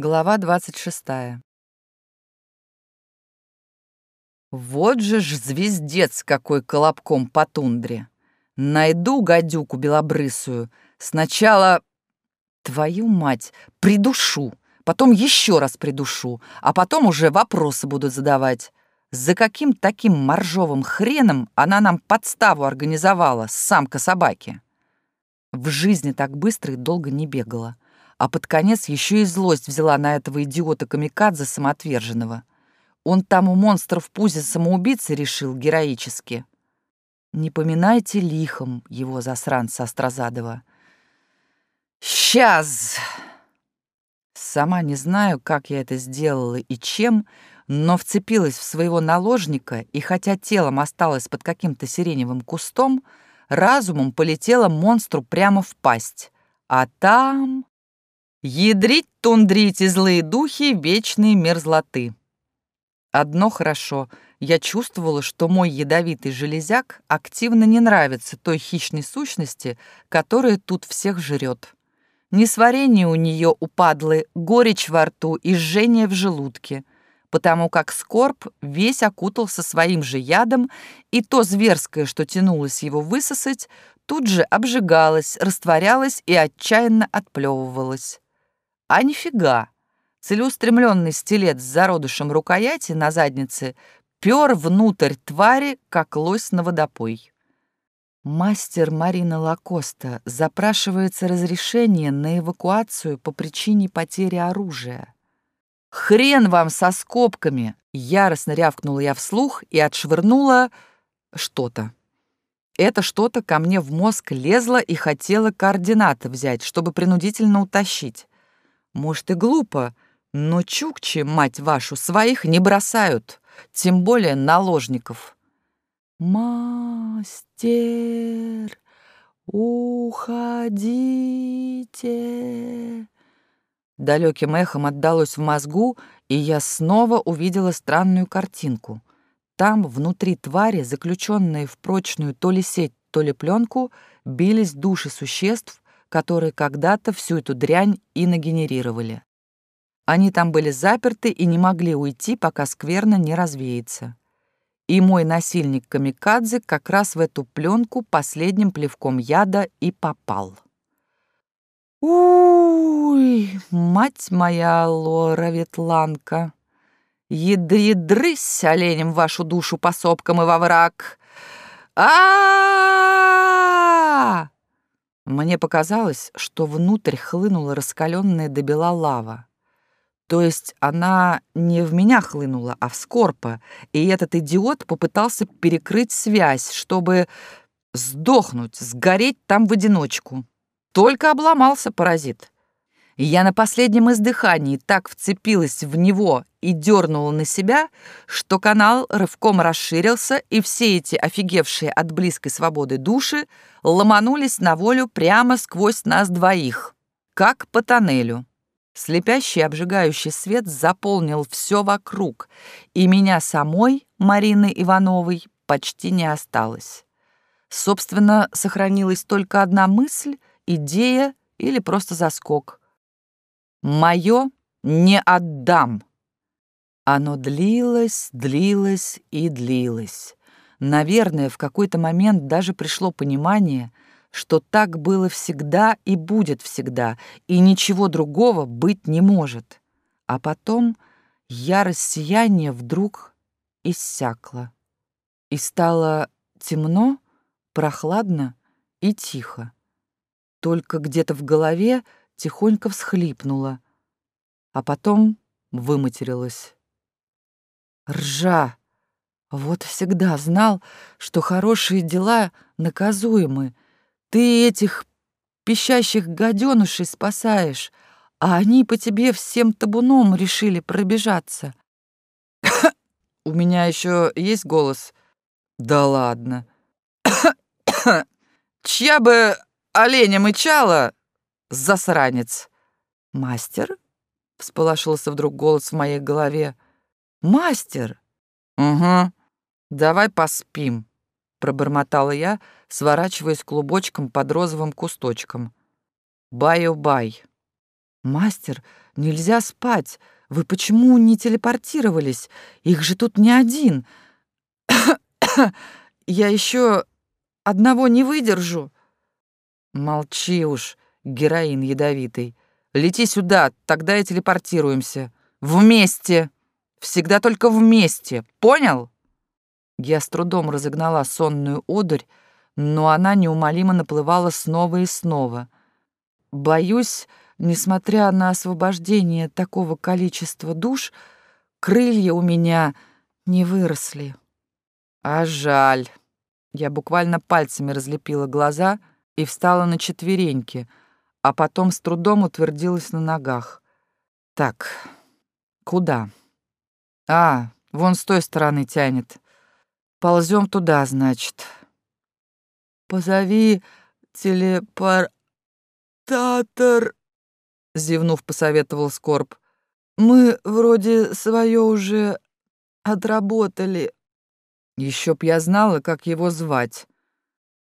Глава 26. Вот же ж звездец какой колобком по тундре. Найду гадюку белобрысую. Сначала, твою мать, придушу, потом еще раз придушу, а потом уже вопросы буду задавать. За каким таким моржовым хреном она нам подставу организовала, самка собаки? В жизни так быстро и долго не бегала а под конец еще и злость взяла на этого идиота-камикадзе самоотверженного. Он там у монстра в пузе самоубийцы решил героически. Не поминайте лихом его засранца Острозадова. «Сейчас!» Сама не знаю, как я это сделала и чем, но вцепилась в своего наложника, и хотя телом осталось под каким-то сиреневым кустом, разумом полетела монстру прямо в пасть. А там... Ядрить, тундрить и злые духи вечные мерзлоты. Одно хорошо, я чувствовала, что мой ядовитый железяк активно не нравится той хищной сущности, которая тут всех жрет. Несварение у нее упадлы, горечь во рту и жжение в желудке, потому как скорб весь окутался своим же ядом, и то зверское, что тянулось его высосать, тут же обжигалось, растворялось и отчаянно отплевывалось. А нифига! Целеустремленный стилет с зародышем рукояти на заднице пер внутрь твари, как лось на водопой. Мастер Марина Лакоста запрашивается разрешение на эвакуацию по причине потери оружия. «Хрен вам со скобками!» — яростно рявкнула я вслух и отшвырнула что-то. Это что-то ко мне в мозг лезло и хотело координаты взять, чтобы принудительно утащить. Может, и глупо, но чукчи, мать вашу, своих не бросают, тем более наложников. «Мастер, уходите!» Далеким эхом отдалось в мозгу, и я снова увидела странную картинку. Там, внутри твари, заключенные в прочную то ли сеть, то ли пленку, бились души существ, которые когда-то всю эту дрянь и нагенерировали. Они там были заперты и не могли уйти, пока скверно не развеется. И мой насильник Камикадзе как раз в эту пленку последним плевком яда и попал. Уй, мать моя Лора Ветланка! Ядри-дрысь оленем вашу душу по сопкам и во враг! -а, -а, -а мне показалось, что внутрь хлынула раскаленная до бела лава. То есть она не в меня хлынула, а в Скорпа, и этот идиот попытался перекрыть связь, чтобы сдохнуть, сгореть там в одиночку. Только обломался паразит. И я на последнем издыхании так вцепилась в него и дернула на себя, что канал рывком расширился, и все эти офигевшие от близкой свободы души ломанулись на волю прямо сквозь нас двоих, как по тоннелю. Слепящий обжигающий свет заполнил все вокруг, и меня самой, Марины Ивановой, почти не осталось. Собственно, сохранилась только одна мысль, идея или просто заскок. Мое не отдам. Оно длилось, длилось и длилось. Наверное, в какой-то момент даже пришло понимание, что так было всегда и будет всегда, и ничего другого быть не может. А потом ярость сияния вдруг иссякла. И стало темно, прохладно и тихо. Только где-то в голове тихонько всхлипнула, а потом выматерилась. Ржа! Вот всегда знал, что хорошие дела наказуемы. Ты этих пищащих гаденышей спасаешь, а они по тебе всем табуном решили пробежаться. У меня еще есть голос? Да ладно. Чья бы оленя мычала, засранец!» «Мастер?» — всполошился вдруг голос в моей голове. «Мастер!» «Угу. Давай поспим», — пробормотала я, сворачиваясь клубочком под розовым кусточком. «Баю-бай». «Мастер, нельзя спать. Вы почему не телепортировались? Их же тут не один. Я еще одного не выдержу». «Молчи уж, героин ядовитый. Лети сюда, тогда и телепортируемся. Вместе. Всегда только вместе. Понял?» Я с трудом разогнала сонную одурь, но она неумолимо наплывала снова и снова. Боюсь, несмотря на освобождение такого количества душ, крылья у меня не выросли. А жаль. Я буквально пальцами разлепила глаза и встала на четвереньки, а потом с трудом утвердилась на ногах. Так, куда? А, вон с той стороны тянет. Ползем туда, значит. Позови телепортатор, зевнув, посоветовал Скорб. Мы вроде свое уже отработали. Еще б я знала, как его звать.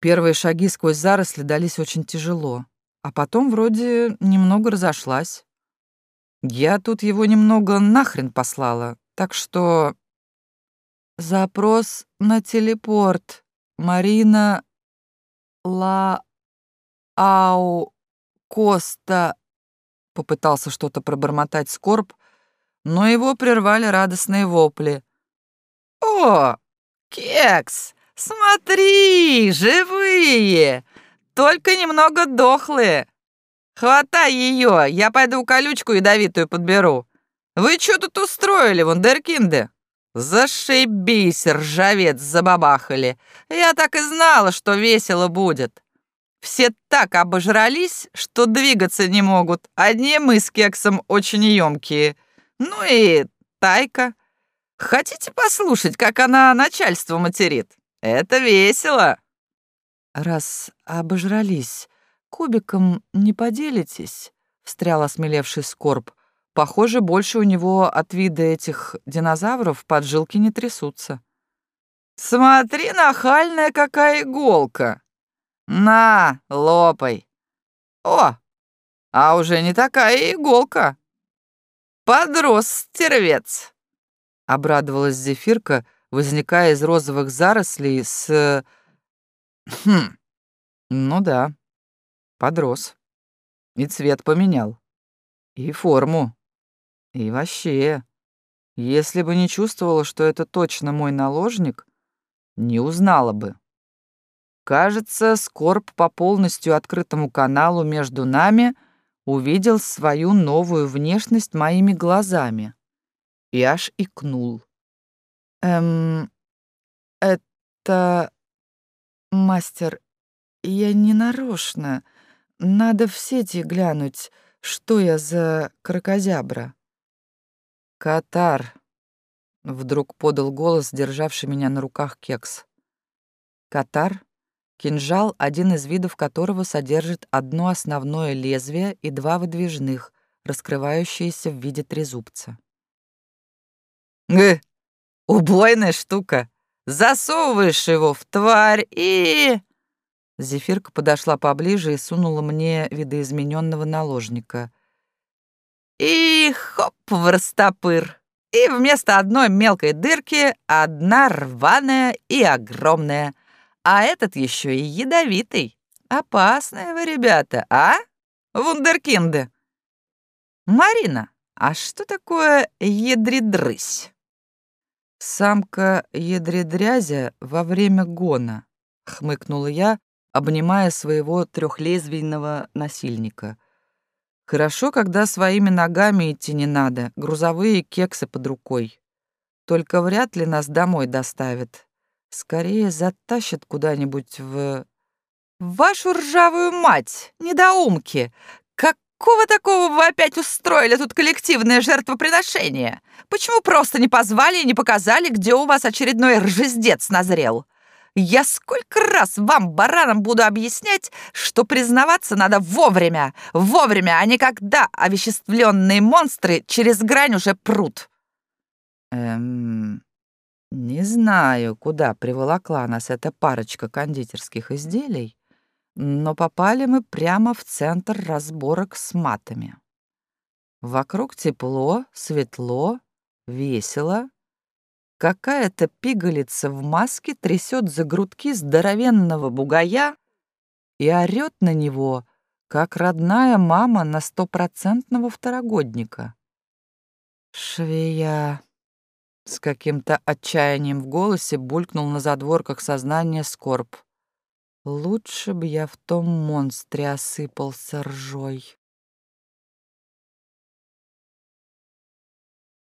Первые шаги сквозь заросли дались очень тяжело, а потом вроде немного разошлась. Я тут его немного нахрен послала, так что... Запрос на телепорт. Марина Ла... Ау... Коста... Попытался что-то пробормотать Скорб, но его прервали радостные вопли. «О, кекс! Смотри, живые! Только немного дохлые. Хватай ее, я пойду колючку ядовитую подберу. Вы что тут устроили, вундеркинды?» «Зашибись, ржавец, забабахали! Я так и знала, что весело будет!» Все так обожрались, что двигаться не могут. Одни мы с кексом очень емкие. Ну и Тайка. Хотите послушать, как она начальство материт? Это весело. Раз обожрались, кубиком не поделитесь, встрял осмелевший Скорб. Похоже, больше у него от вида этих динозавров поджилки не трясутся. «Смотри, нахальная какая иголка! На, лопай! О, а уже не такая иголка! Подрос стервец!» Обрадовалась Зефирка, возникая из розовых зарослей с... Хм, ну да, подрос. И цвет поменял. И форму. И вообще, если бы не чувствовала, что это точно мой наложник, не узнала бы. Кажется, Скорб по полностью открытому каналу между нами увидел свою новую внешность моими глазами и аж икнул. «Эм, это... мастер, я не нарочно. Надо в сети глянуть, что я за крокозябра». «Катар!» — вдруг подал голос, державший меня на руках кекс. «Катар — кинжал, один из видов которого содержит одно основное лезвие и два выдвижных, раскрывающиеся в виде трезубца». «Гы! Убойная штука! Засовываешь его в тварь и...» Зефирка подошла поближе и сунула мне видоизмененного наложника — и хоп в растопыр. И вместо одной мелкой дырки одна рваная и огромная. А этот еще и ядовитый. Опасные вы, ребята, а? Вундеркинды. Марина, а что такое ядридрысь? Самка ядридрязя во время гона, хмыкнула я, обнимая своего трехлезвийного насильника — Хорошо, когда своими ногами идти не надо, грузовые кексы под рукой. Только вряд ли нас домой доставят. Скорее затащат куда-нибудь в... Вашу ржавую мать, недоумки! Какого такого вы опять устроили тут коллективное жертвоприношение? Почему просто не позвали и не показали, где у вас очередной ржездец назрел? Я сколько раз вам, баранам, буду объяснять, что признаваться надо вовремя, вовремя, а не когда овеществленные монстры через грань уже прут. Эм, не знаю, куда приволокла нас эта парочка кондитерских изделий, но попали мы прямо в центр разборок с матами. Вокруг тепло, светло, весело. Какая-то пигалица в маске трясет за грудки здоровенного бугая и орёт на него, как родная мама на стопроцентного второгодника. «Швея!» С каким-то отчаянием в голосе булькнул на задворках сознания скорб. «Лучше б я в том монстре осыпался ржой».